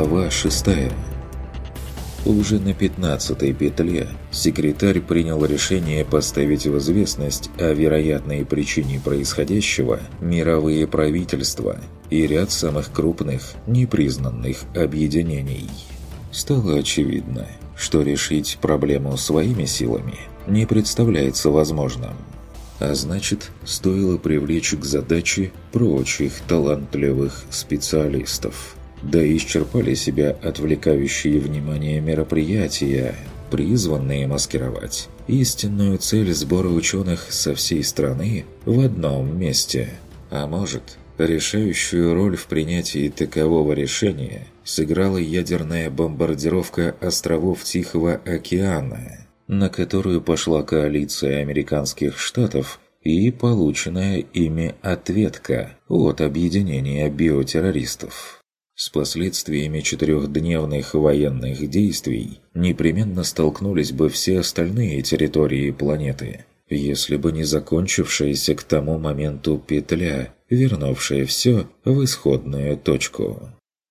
Глава 6 Уже на 15-й петле секретарь принял решение поставить в известность о вероятной причине происходящего мировые правительства и ряд самых крупных непризнанных объединений. Стало очевидно, что решить проблему своими силами не представляется возможным. А значит, стоило привлечь к задаче прочих талантливых специалистов. Да исчерпали себя отвлекающие внимание мероприятия, призванные маскировать истинную цель сбора ученых со всей страны в одном месте. А может, решающую роль в принятии такового решения сыграла ядерная бомбардировка островов Тихого океана – на которую пошла коалиция американских штатов и полученная ими ответка от объединения биотеррористов. С последствиями четырехдневных военных действий непременно столкнулись бы все остальные территории планеты, если бы не закончившаяся к тому моменту петля, вернувшая все в исходную точку.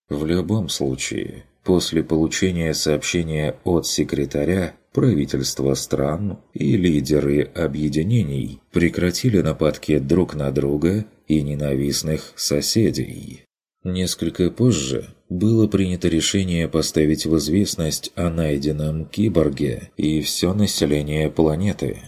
В любом случае, после получения сообщения от секретаря правительства стран и лидеры объединений прекратили нападки друг на друга и ненавистных соседей. Несколько позже было принято решение поставить в известность о найденном киборге и все население планеты.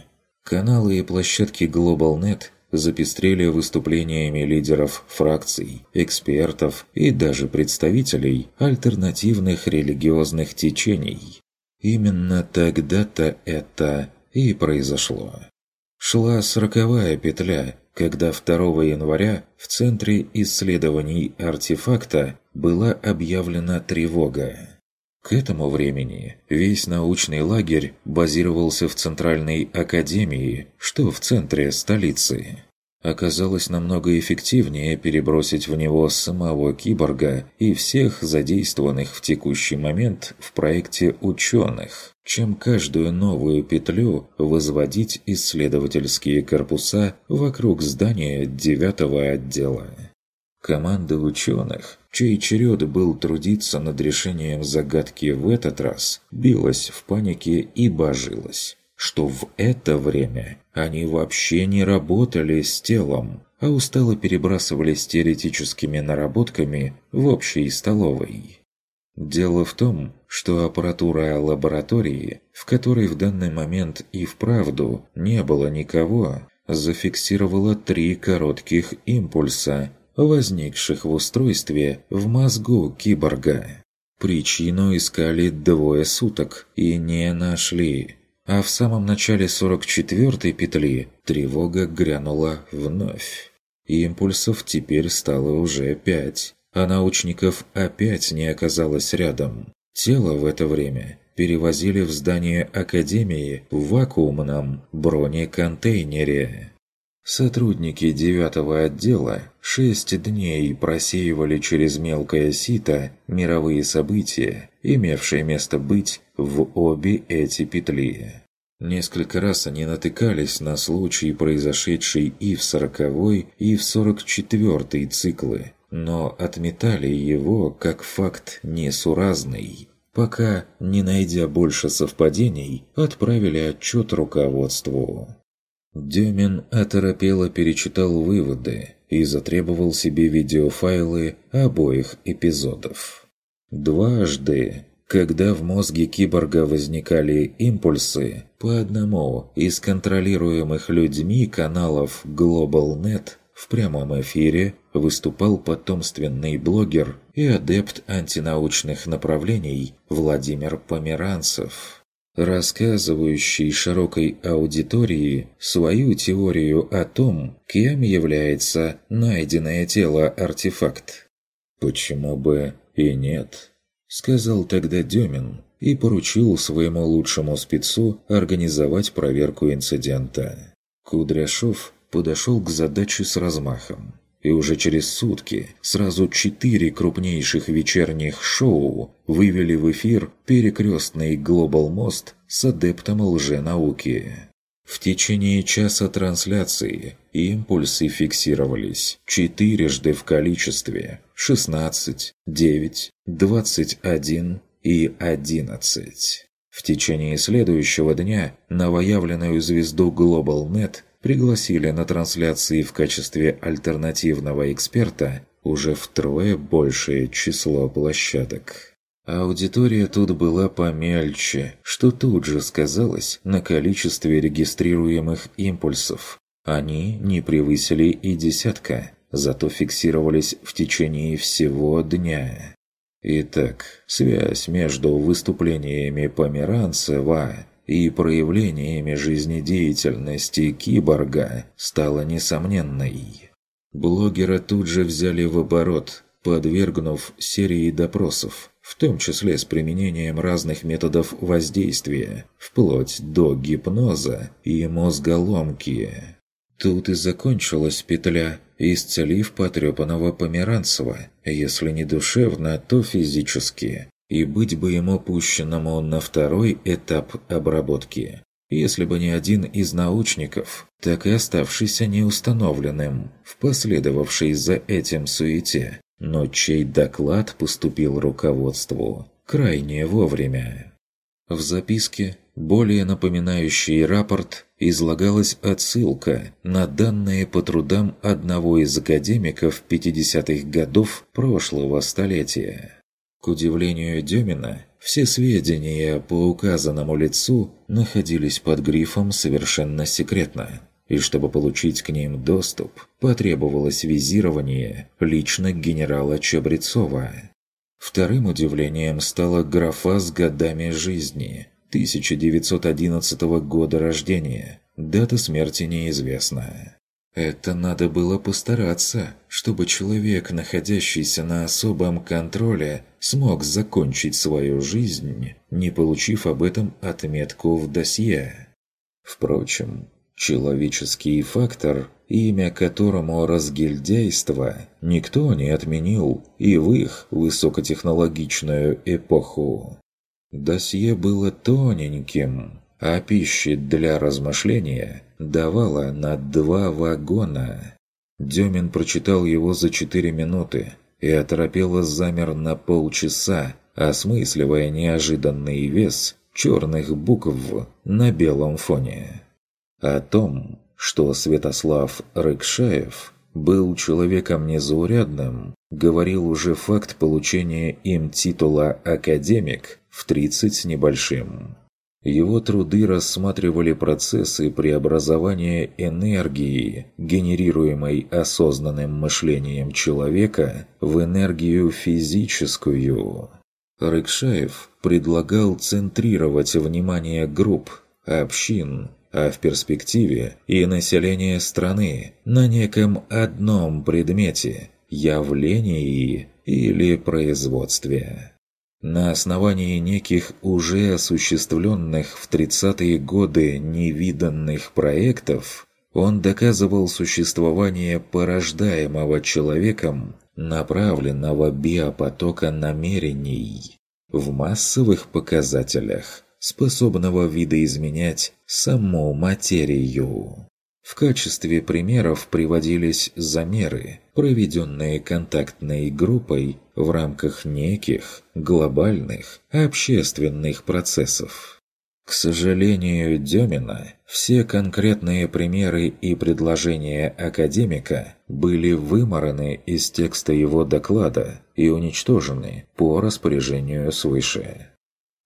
Каналы и площадки GlobalNet запестрели выступлениями лидеров фракций, экспертов и даже представителей альтернативных религиозных течений. Именно тогда-то это и произошло. Шла сороковая петля, когда 2 января в Центре исследований артефакта была объявлена тревога. К этому времени весь научный лагерь базировался в Центральной Академии, что в центре столицы оказалось намного эффективнее перебросить в него самого киборга и всех задействованных в текущий момент в проекте ученых, чем каждую новую петлю возводить исследовательские корпуса вокруг здания девятого отдела. Команда ученых, чей черед был трудиться над решением загадки в этот раз, билась в панике и божилась что в это время они вообще не работали с телом, а устало перебрасывались теоретическими наработками в общей столовой. Дело в том, что аппаратура лаборатории, в которой в данный момент и вправду не было никого, зафиксировала три коротких импульса, возникших в устройстве в мозгу киборга. Причину искали двое суток и не нашли а в самом начале 44-й петли тревога грянула вновь. Импульсов теперь стало уже пять, а научников опять не оказалось рядом. Тело в это время перевозили в здание Академии в вакуумном бронеконтейнере. Сотрудники девятого отдела шесть дней просеивали через мелкое сито мировые события, имевшие место быть в обе эти петли. Несколько раз они натыкались на случаи, произошедшие и в сороковой, и в сорок четвертый циклы, но отметали его как факт несуразный. Пока, не найдя больше совпадений, отправили отчет руководству. Демин оторопело перечитал выводы и затребовал себе видеофайлы обоих эпизодов. Дважды когда в мозге киборга возникали импульсы по одному из контролируемых людьми каналов GlobalNet, в прямом эфире выступал потомственный блогер и адепт антинаучных направлений Владимир Померанцев, рассказывающий широкой аудитории свою теорию о том, кем является найденное тело-артефакт. Почему бы и нет? сказал тогда Демин и поручил своему лучшему спецу организовать проверку инцидента. Кудряшов подошел к задаче с размахом. И уже через сутки сразу четыре крупнейших вечерних шоу вывели в эфир перекрестный Глобал Мост с адептом лженауки. В течение часа трансляции импульсы фиксировались четырежды в количестве 16, 9, 21 и 11. В течение следующего дня новоявленную звезду GlobalNet пригласили на трансляции в качестве альтернативного эксперта уже втрое большее число площадок. Аудитория тут была помельче, что тут же сказалось на количестве регистрируемых импульсов. Они не превысили и десятка, зато фиксировались в течение всего дня. Итак, связь между выступлениями Померанцева и проявлениями жизнедеятельности киборга стала несомненной. Блогера тут же взяли в оборот, подвергнув серии допросов, в том числе с применением разных методов воздействия, вплоть до гипноза и мозголомки. Тут и закончилась петля, исцелив потрепанного Померанцева, если не душевно, то физически, и быть бы ему пущенному на второй этап обработки, если бы не один из научников, так и оставшийся неустановленным, в последовавшей за этим суете, но чей доклад поступил руководству крайне вовремя. В записке, более напоминающей рапорт, излагалась отсылка на данные по трудам одного из академиков 50-х годов прошлого столетия. К удивлению Демина, все сведения по указанному лицу находились под грифом «совершенно секретно» и чтобы получить к ним доступ, потребовалось визирование лично генерала Чабрецова. Вторым удивлением стала графа с годами жизни, 1911 года рождения, дата смерти неизвестна. Это надо было постараться, чтобы человек, находящийся на особом контроле, смог закончить свою жизнь, не получив об этом отметку в досье. Впрочем, Человеческий фактор, имя которому разгильдяйство, никто не отменил и в их высокотехнологичную эпоху. Досье было тоненьким, а пищи для размышления давало на два вагона. Демин прочитал его за четыре минуты и оторопело замер на полчаса, осмысливая неожиданный вес черных букв на белом фоне. О том, что Святослав Рыкшаев был человеком незаурядным, говорил уже факт получения им титула «академик» в 30 с небольшим. Его труды рассматривали процессы преобразования энергии, генерируемой осознанным мышлением человека, в энергию физическую. Рыкшаев предлагал центрировать внимание групп, общин, а в перспективе и население страны на неком одном предмете, явлении или производстве. На основании неких уже осуществленных в 30-е годы невиданных проектов он доказывал существование порождаемого человеком направленного биопотока намерений в массовых показателях способного видоизменять саму материю. В качестве примеров приводились замеры, проведенные контактной группой в рамках неких глобальных общественных процессов. К сожалению Демина, все конкретные примеры и предложения академика были вымораны из текста его доклада и уничтожены по распоряжению свыше.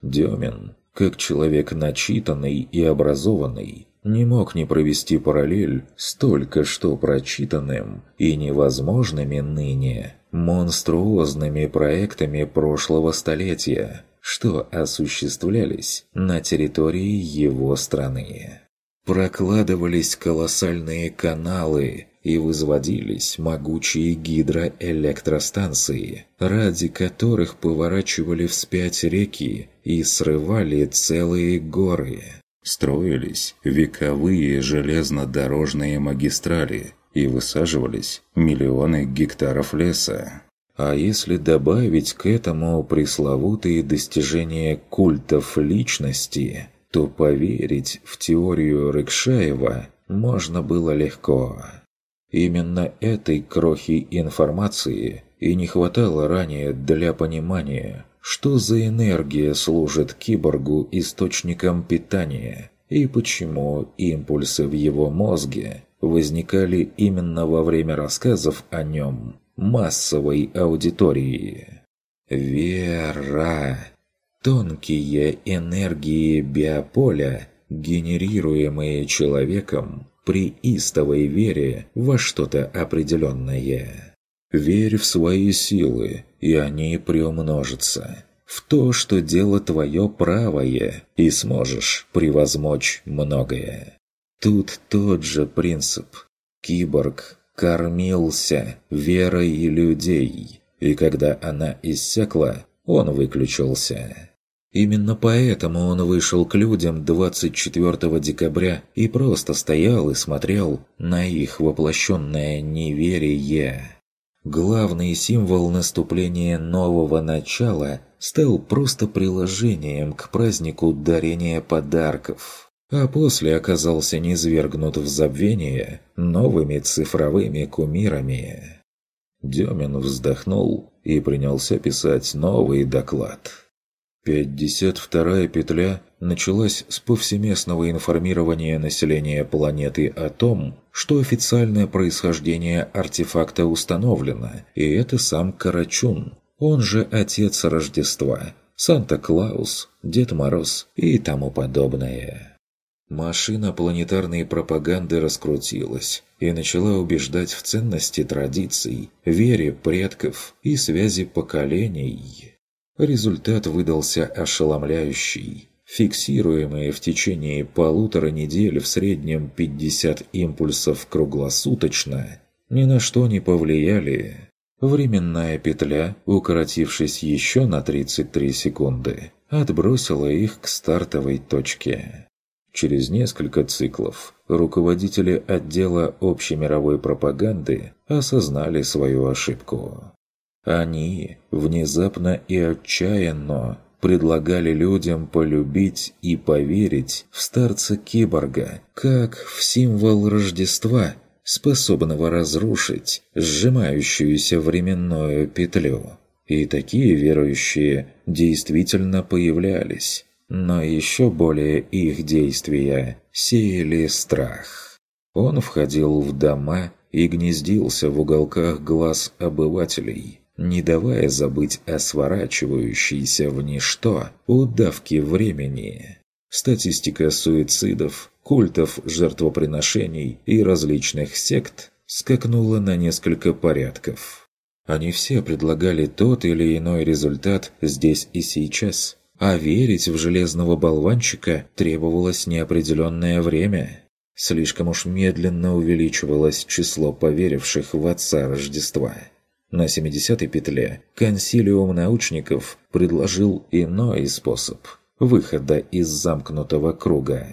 Демин как человек начитанный и образованный, не мог не провести параллель с только что прочитанным и невозможными ныне монструозными проектами прошлого столетия, что осуществлялись на территории его страны. Прокладывались колоссальные каналы и возводились могучие гидроэлектростанции, ради которых поворачивали вспять реки и срывали целые горы. Строились вековые железнодорожные магистрали и высаживались миллионы гектаров леса. А если добавить к этому пресловутые достижения культов личности, то поверить в теорию Рыкшаева можно было легко. Именно этой крохи информации и не хватало ранее для понимания, что за энергия служит киборгу источником питания и почему импульсы в его мозге возникали именно во время рассказов о нем массовой аудитории. Вера. Тонкие энергии биополя, генерируемые человеком при истовой вере во что-то определенное. Верь в свои силы, и они приумножатся. В то, что дело твое правое, и сможешь превозмочь многое. Тут тот же принцип. Киборг кормился верой людей, и когда она иссякла, он выключился. Именно поэтому он вышел к людям 24 декабря и просто стоял и смотрел на их воплощенное неверие. Главный символ наступления нового начала стал просто приложением к празднику дарения подарков, а после оказался низвергнут в забвение новыми цифровыми кумирами. Демин вздохнул и принялся писать новый доклад. 52-я петля началась с повсеместного информирования населения планеты о том, что официальное происхождение артефакта установлено, и это сам Карачун, он же Отец Рождества, Санта-Клаус, Дед Мороз и тому подобное. Машина планетарной пропаганды раскрутилась и начала убеждать в ценности традиций, вере предков и связи поколений. Результат выдался ошеломляющий. Фиксируемые в течение полутора недель в среднем 50 импульсов круглосуточно ни на что не повлияли. Временная петля, укоротившись еще на 33 секунды, отбросила их к стартовой точке. Через несколько циклов руководители отдела общемировой пропаганды осознали свою ошибку. Они внезапно и отчаянно предлагали людям полюбить и поверить в старца-киборга, как в символ Рождества, способного разрушить сжимающуюся временную петлю. И такие верующие действительно появлялись, но еще более их действия сеяли страх. Он входил в дома и гнездился в уголках глаз обывателей, не давая забыть о сворачивающейся в ничто удавке времени. Статистика суицидов, культов жертвоприношений и различных сект скакнула на несколько порядков. Они все предлагали тот или иной результат здесь и сейчас, а верить в железного болванчика требовалось неопределенное время. Слишком уж медленно увеличивалось число поверивших в Отца Рождества – на 70-й петле консилиум научников предложил иной способ выхода из замкнутого круга.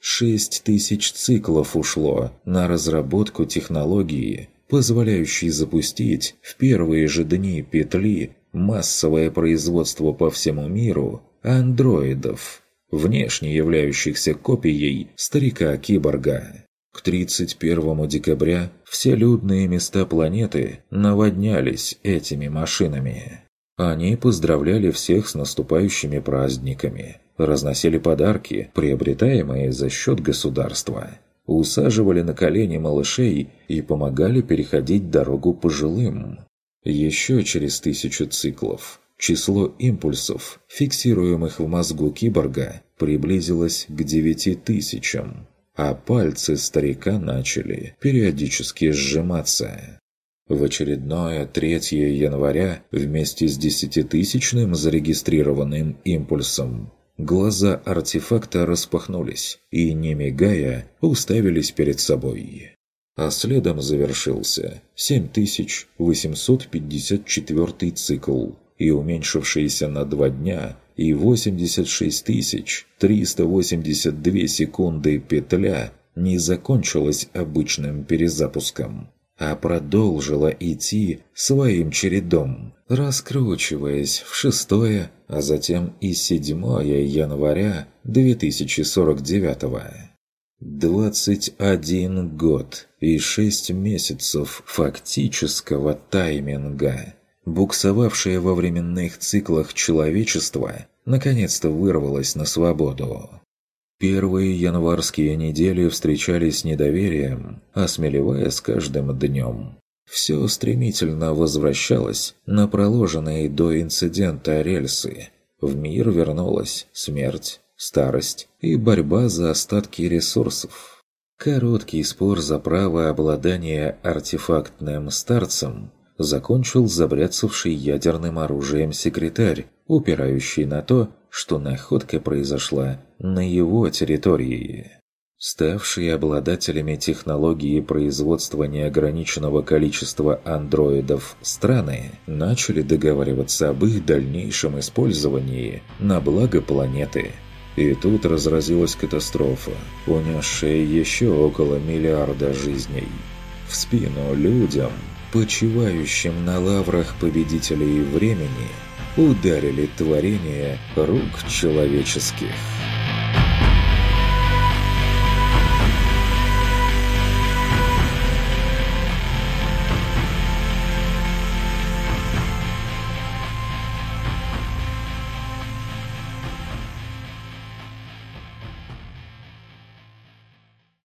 Шесть тысяч циклов ушло на разработку технологии, позволяющей запустить в первые же дни петли массовое производство по всему миру андроидов, внешне являющихся копией старика-киборга. К 31 декабря все людные места планеты наводнялись этими машинами. Они поздравляли всех с наступающими праздниками, разносили подарки, приобретаемые за счет государства, усаживали на колени малышей и помогали переходить дорогу пожилым. Еще через тысячу циклов число импульсов, фиксируемых в мозгу киборга, приблизилось к девяти тысячам а пальцы старика начали периодически сжиматься. В очередное 3 января вместе с десятитысячным зарегистрированным импульсом глаза артефакта распахнулись и, не мигая, уставились перед собой. А следом завершился 7854 цикл и уменьшившийся на два дня и 86 382 секунды петля не закончилась обычным перезапуском, а продолжила идти своим чередом, раскручиваясь в шестое, а затем и 7 января 2049 21 год и 6 месяцев фактического тайминга, буксовавшее во временных циклах человечества, наконец-то вырвалось на свободу. Первые январские недели встречались с недоверием, осмелевая с каждым днем. Все стремительно возвращалось на проложенные до инцидента рельсы. В мир вернулась смерть, старость и борьба за остатки ресурсов. Короткий спор за право обладания артефактным старцем закончил забряцавший ядерным оружием секретарь, упирающий на то, что находка произошла на его территории. Ставшие обладателями технологии производства неограниченного количества андроидов страны начали договариваться об их дальнейшем использовании на благо планеты. И тут разразилась катастрофа, унесшая еще около миллиарда жизней. В спину людям, почивающим на лаврах победителей времени – ударили творение рук человеческих.